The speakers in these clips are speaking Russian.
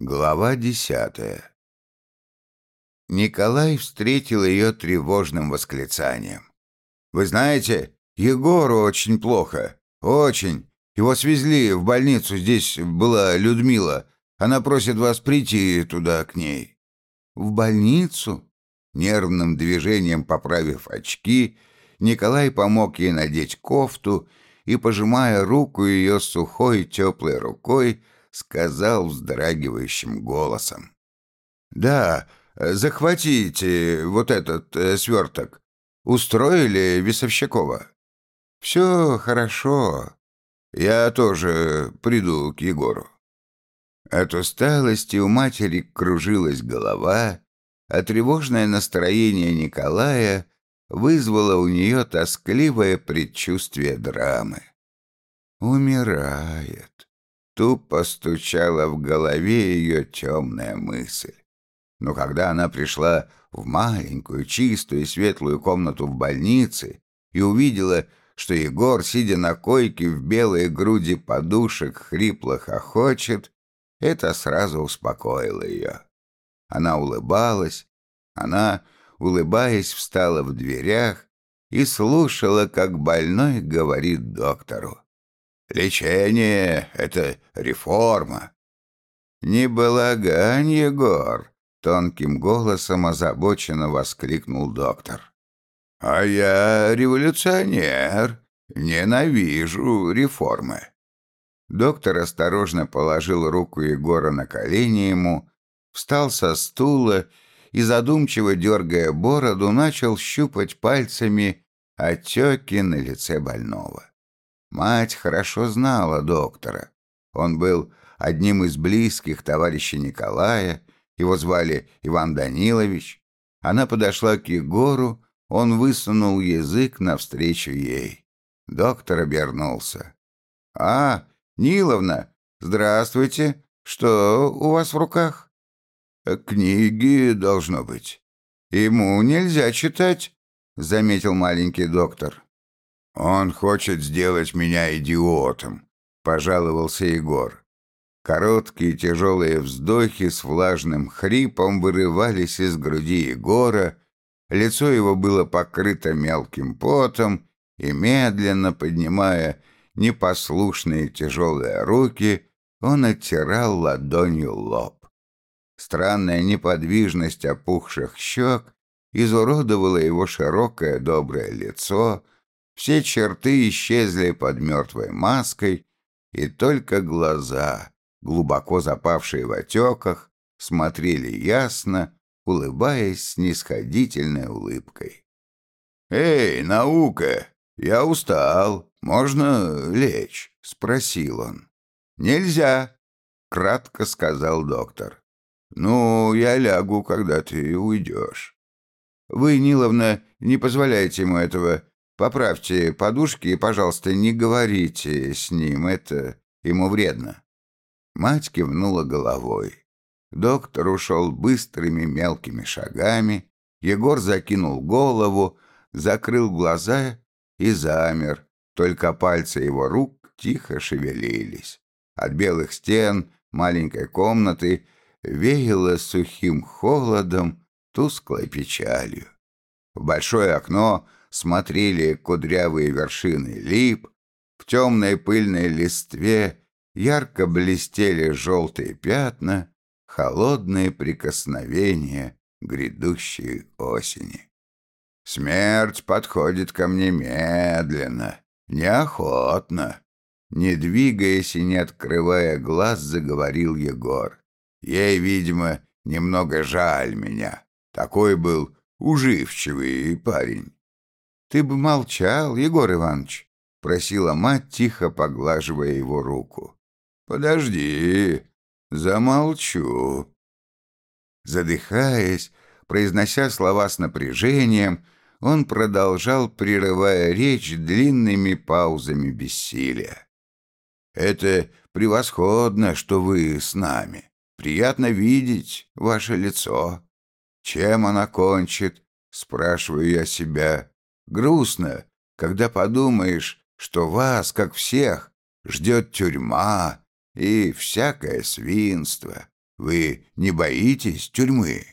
Глава десятая Николай встретил ее тревожным восклицанием. «Вы знаете, Егору очень плохо. Очень. Его свезли в больницу, здесь была Людмила. Она просит вас прийти туда к ней». «В больницу?» Нервным движением поправив очки, Николай помог ей надеть кофту и, пожимая руку ее сухой теплой рукой, сказал вздрагивающим голосом. «Да, захватите вот этот э, сверток. Устроили Весовщикова?» «Все хорошо. Я тоже приду к Егору». От усталости у матери кружилась голова, а тревожное настроение Николая вызвало у нее тоскливое предчувствие драмы. «Умирает», Тупо стучала в голове ее темная мысль. Но когда она пришла в маленькую, чистую и светлую комнату в больнице и увидела, что Егор, сидя на койке в белой груди подушек, хрипло хохочет, это сразу успокоило ее. Она улыбалась, она, улыбаясь, встала в дверях и слушала, как больной говорит доктору. Лечение — это реформа. Не балагань, Егор, — тонким голосом озабоченно воскликнул доктор. А я революционер, ненавижу реформы. Доктор осторожно положил руку Егора на колени ему, встал со стула и, задумчиво дергая бороду, начал щупать пальцами отеки на лице больного. Мать хорошо знала доктора. Он был одним из близких товарищей Николая, его звали Иван Данилович. Она подошла к Егору, он высунул язык навстречу ей. Доктор обернулся. «А, Ниловна, здравствуйте. Что у вас в руках?» «Книги, должно быть. Ему нельзя читать», — заметил маленький доктор. «Он хочет сделать меня идиотом», — пожаловался Егор. Короткие тяжелые вздохи с влажным хрипом вырывались из груди Егора, лицо его было покрыто мелким потом, и, медленно поднимая непослушные тяжелые руки, он оттирал ладонью лоб. Странная неподвижность опухших щек изуродовала его широкое доброе лицо — все черты исчезли под мертвой маской, и только глаза, глубоко запавшие в отеках, смотрели ясно, улыбаясь снисходительной улыбкой. «Эй, наука, я устал, можно лечь?» — спросил он. «Нельзя», — кратко сказал доктор. «Ну, я лягу, когда ты уйдешь». «Вы, Ниловна, не позволяете ему этого. Поправьте подушки и, пожалуйста, не говорите с ним, это ему вредно». Мать кивнула головой. Доктор ушел быстрыми мелкими шагами. Егор закинул голову, закрыл глаза и замер. Только пальцы его рук тихо шевелились. От белых стен маленькой комнаты веяло сухим холодом, тусклой печалью. В большое окно смотрели кудрявые вершины лип, в темной пыльной листве ярко блестели желтые пятна, холодные прикосновения грядущей осени. Смерть подходит ко мне медленно, неохотно. Не двигаясь и не открывая глаз, заговорил Егор. Ей, видимо, немного жаль меня. Такой был уживчивый парень. «Ты бы молчал, Егор Иванович», — просила мать, тихо поглаживая его руку. «Подожди, замолчу». Задыхаясь, произнося слова с напряжением, он продолжал, прерывая речь длинными паузами бессилия. «Это превосходно, что вы с нами. Приятно видеть ваше лицо. Чем она кончит?» — спрашиваю я себя. Грустно, когда подумаешь, что вас, как всех, ждет тюрьма и всякое свинство. Вы не боитесь тюрьмы?»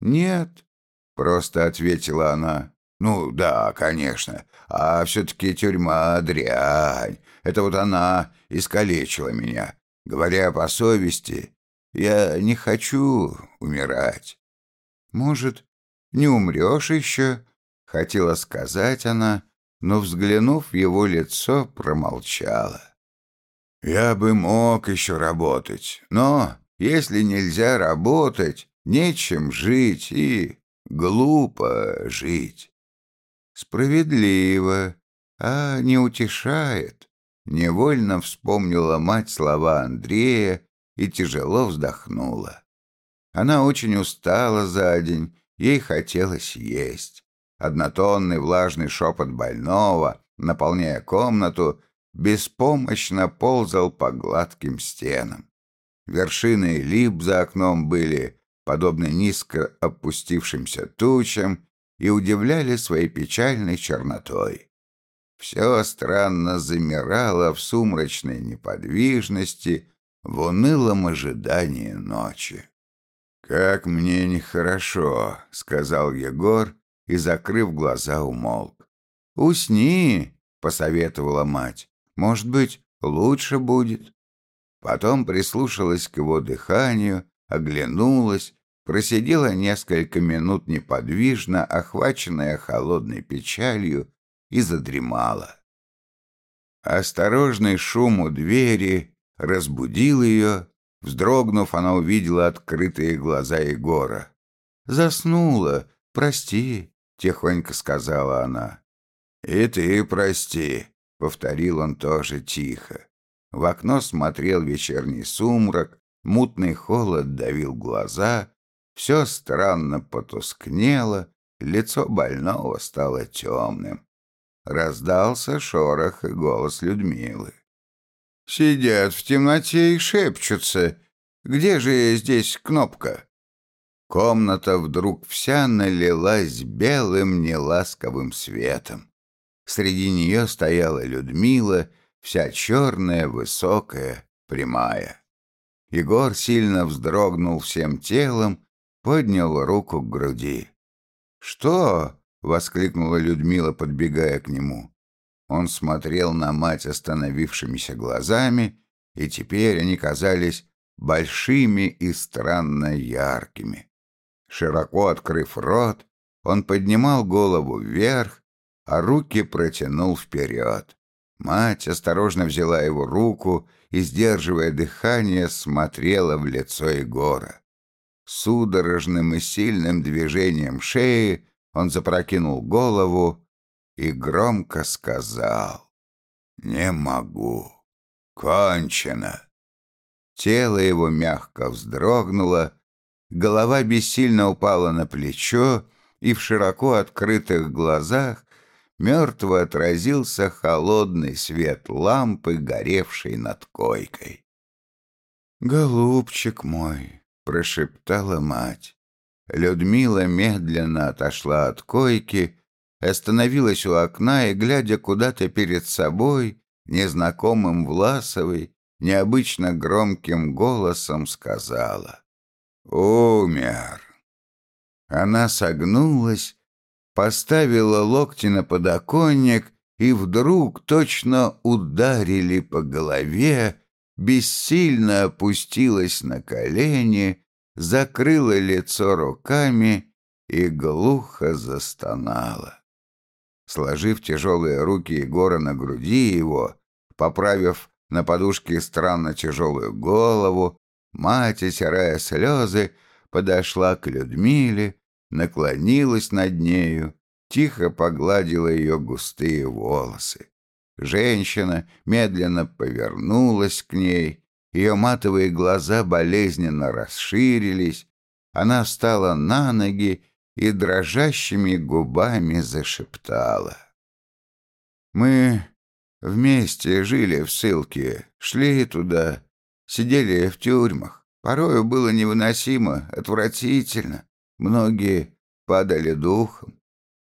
«Нет», — просто ответила она. «Ну да, конечно. А все-таки тюрьма — дрянь. Это вот она искалечила меня. Говоря по совести, я не хочу умирать». «Может, не умрешь еще?» — хотела сказать она, но, взглянув в его лицо, промолчала. «Я бы мог еще работать, но если нельзя работать, нечем жить и глупо жить». «Справедливо, а не утешает», — невольно вспомнила мать слова Андрея и тяжело вздохнула. Она очень устала за день, ей хотелось есть. Однотонный влажный шепот больного, наполняя комнату, беспомощно ползал по гладким стенам. Вершины лип за окном были подобны низко опустившимся тучам и удивляли своей печальной чернотой. Все странно замирало в сумрачной неподвижности, в унылом ожидании ночи. «Как мне нехорошо», — сказал Егор и, закрыв глаза, умолк. «Усни», — посоветовала мать. «Может быть, лучше будет». Потом прислушалась к его дыханию, оглянулась, просидела несколько минут неподвижно, охваченная холодной печалью, и задремала. Осторожный шум у двери разбудил ее. Вздрогнув, она увидела открытые глаза Егора. «Заснула, прости», — тихонько сказала она. «И ты прости», — повторил он тоже тихо. В окно смотрел вечерний сумрак, мутный холод давил глаза, все странно потускнело, лицо больного стало темным. Раздался шорох и голос Людмилы. Сидят в темноте и шепчутся. Где же здесь кнопка? Комната вдруг вся налилась белым неласковым светом. Среди нее стояла Людмила, вся черная, высокая, прямая. Егор сильно вздрогнул всем телом, поднял руку к груди. «Что?» — воскликнула Людмила, подбегая к нему. Он смотрел на мать остановившимися глазами, и теперь они казались большими и странно яркими. Широко открыв рот, он поднимал голову вверх, а руки протянул вперед. Мать осторожно взяла его руку и, сдерживая дыхание, смотрела в лицо Егора. Судорожным и сильным движением шеи он запрокинул голову и громко сказал «Не могу, кончено». Тело его мягко вздрогнуло, голова бессильно упала на плечо, и в широко открытых глазах мертво отразился холодный свет лампы, горевшей над койкой. «Голубчик мой!» — прошептала мать. Людмила медленно отошла от койки остановилась у окна и, глядя куда-то перед собой, незнакомым Власовой, необычно громким голосом сказала «Умер». Она согнулась, поставила локти на подоконник и вдруг точно ударили по голове, бессильно опустилась на колени, закрыла лицо руками и глухо застонала. Сложив тяжелые руки Егора на груди его, поправив на подушке странно тяжелую голову, мать, отирая слезы, подошла к Людмиле, наклонилась над нею, тихо погладила ее густые волосы. Женщина медленно повернулась к ней, ее матовые глаза болезненно расширились, она встала на ноги и дрожащими губами зашептала. «Мы вместе жили в ссылке, шли туда, сидели в тюрьмах. Порою было невыносимо, отвратительно. Многие падали духом.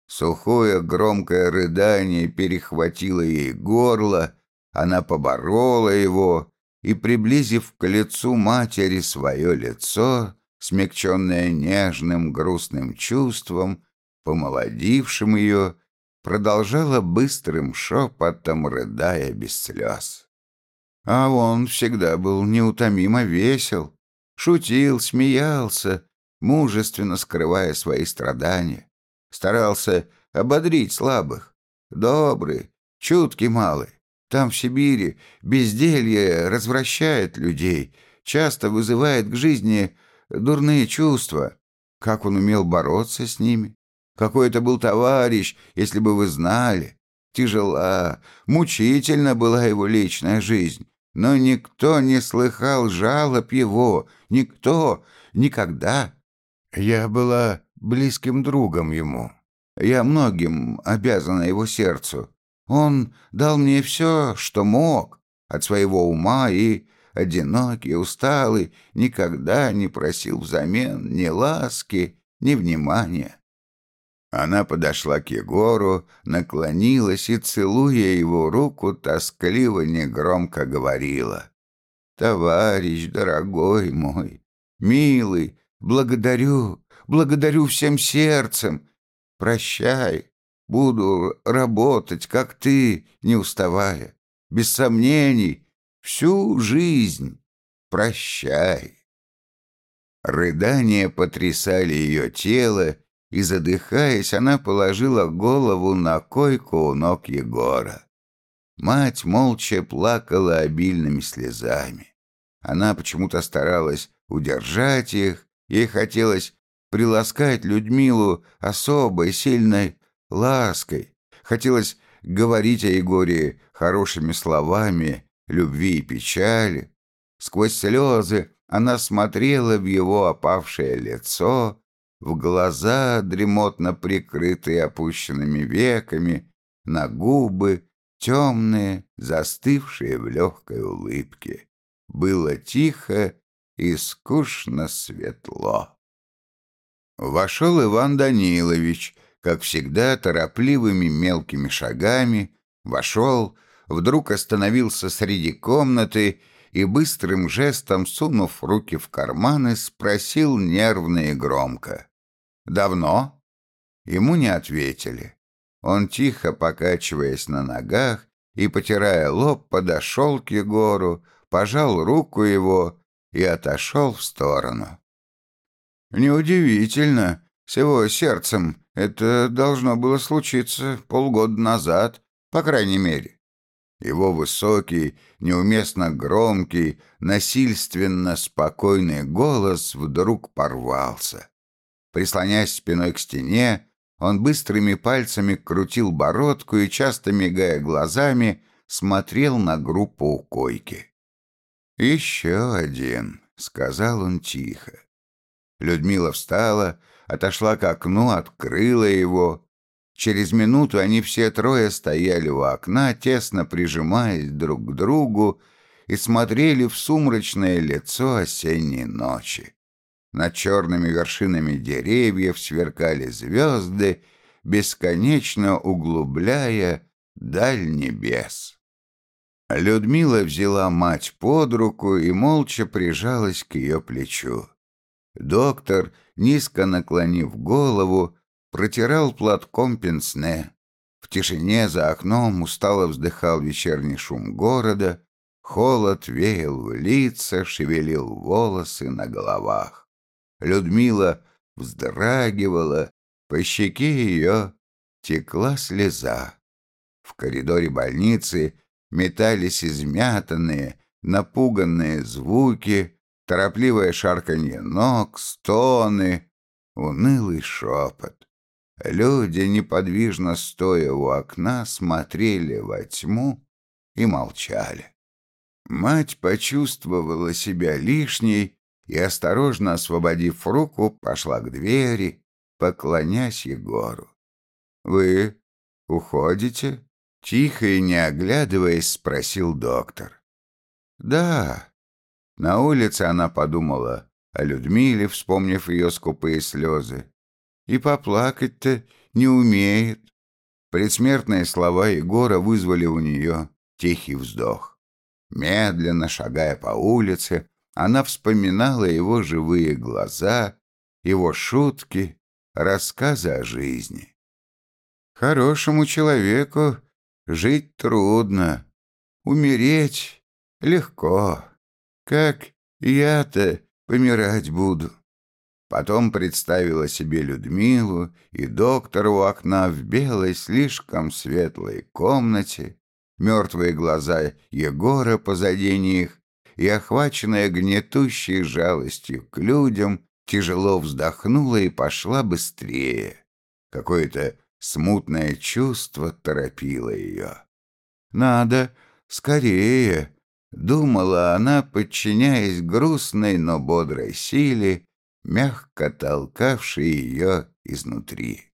Сухое громкое рыдание перехватило ей горло, она поборола его и, приблизив к лицу матери свое лицо, смягченное нежным грустным чувством, помолодившим ее, продолжала быстрым шепотом, рыдая без слез. А он всегда был неутомимо весел, шутил, смеялся, мужественно скрывая свои страдания, старался ободрить слабых, добрый, чуткий малый. Там, в Сибири, безделье развращает людей, часто вызывает к жизни дурные чувства. Как он умел бороться с ними? Какой это был товарищ, если бы вы знали. Тяжела, мучительна была его личная жизнь, но никто не слыхал жалоб его, никто, никогда. Я была близким другом ему. Я многим обязана его сердцу. Он дал мне все, что мог, от своего ума и, одинокий, усталый, никогда не просил взамен ни ласки, ни внимания. Она подошла к Егору, наклонилась и, целуя его руку, тоскливо негромко говорила. «Товарищ, дорогой мой, милый, благодарю, благодарю всем сердцем. Прощай, буду работать, как ты, не уставая, без сомнений, всю жизнь. Прощай». Рыдания потрясали ее тело, и, задыхаясь, она положила голову на койку у ног Егора. Мать молча плакала обильными слезами. Она почему-то старалась удержать их, ей хотелось приласкать Людмилу особой, сильной лаской, хотелось говорить о Егоре хорошими словами любви и печали. Сквозь слезы она смотрела в его опавшее лицо, в глаза, дремотно прикрытые опущенными веками, на губы, темные, застывшие в легкой улыбке. Было тихо и скучно светло. Вошел Иван Данилович, как всегда, торопливыми мелкими шагами, вошел, вдруг остановился среди комнаты и быстрым жестом, сунув руки в карманы, спросил нервно и громко. «Давно?» Ему не ответили. Он, тихо покачиваясь на ногах и, потирая лоб, подошел к Егору, пожал руку его и отошел в сторону. «Неудивительно. С его сердцем это должно было случиться полгода назад, по крайней мере». Его высокий, неуместно громкий, насильственно спокойный голос вдруг порвался. Прислонясь спиной к стене, он быстрыми пальцами крутил бородку и, часто мигая глазами, смотрел на группу у койки. «Еще один», — сказал он тихо. Людмила встала, отошла к окну, открыла его. Через минуту они все трое стояли у окна, тесно прижимаясь друг к другу, и смотрели в сумрачное лицо осенней ночи. Над черными вершинами деревьев сверкали звезды, бесконечно углубляя даль небес. Людмила взяла мать под руку и молча прижалась к ее плечу. Доктор, низко наклонив голову, протирал платком пенсне. В тишине за окном устало вздыхал вечерний шум города, холод веял в лица, шевелил волосы на головах. Людмила вздрагивала, по щеке ее текла слеза. В коридоре больницы метались измятанные, напуганные звуки, торопливое шарканье ног, стоны, унылый шепот. Люди, неподвижно стоя у окна, смотрели во тьму и молчали. Мать почувствовала себя лишней и, осторожно освободив руку, пошла к двери, поклонясь Егору. «Вы уходите?» — тихо и не оглядываясь, спросил доктор. «Да». На улице она подумала о Людмиле, вспомнив ее скупые слезы. И поплакать-то не умеет. Предсмертные слова Егора вызвали у нее тихий вздох. Медленно шагая по улице, она вспоминала его живые глаза, его шутки, рассказы о жизни. Хорошему человеку жить трудно, умереть легко, как я-то помирать буду. Потом представила себе Людмилу и доктора у окна в белой, слишком светлой комнате, мертвые глаза Егора позади них, и, охваченная гнетущей жалостью к людям, тяжело вздохнула и пошла быстрее. Какое-то смутное чувство торопило ее. «Надо скорее», — думала она, подчиняясь грустной, но бодрой силе, мягко толкавшей ее изнутри.